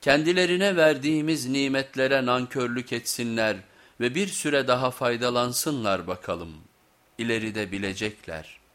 Kendilerine verdiğimiz nimetlere nankörlük etsinler ve bir süre daha faydalansınlar bakalım. İleride bilecekler.''